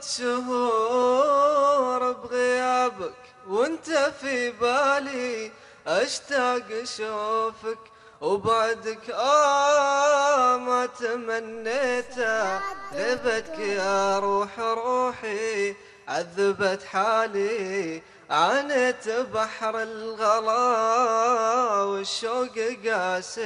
مرت شهور بغيابك وانت في بالي أشتاق أشوفك وبعدك آه ما تمنيته غيبتك يا روح روحي عذبت حالي. عانيت بحر الغلا والشوق قاسيته.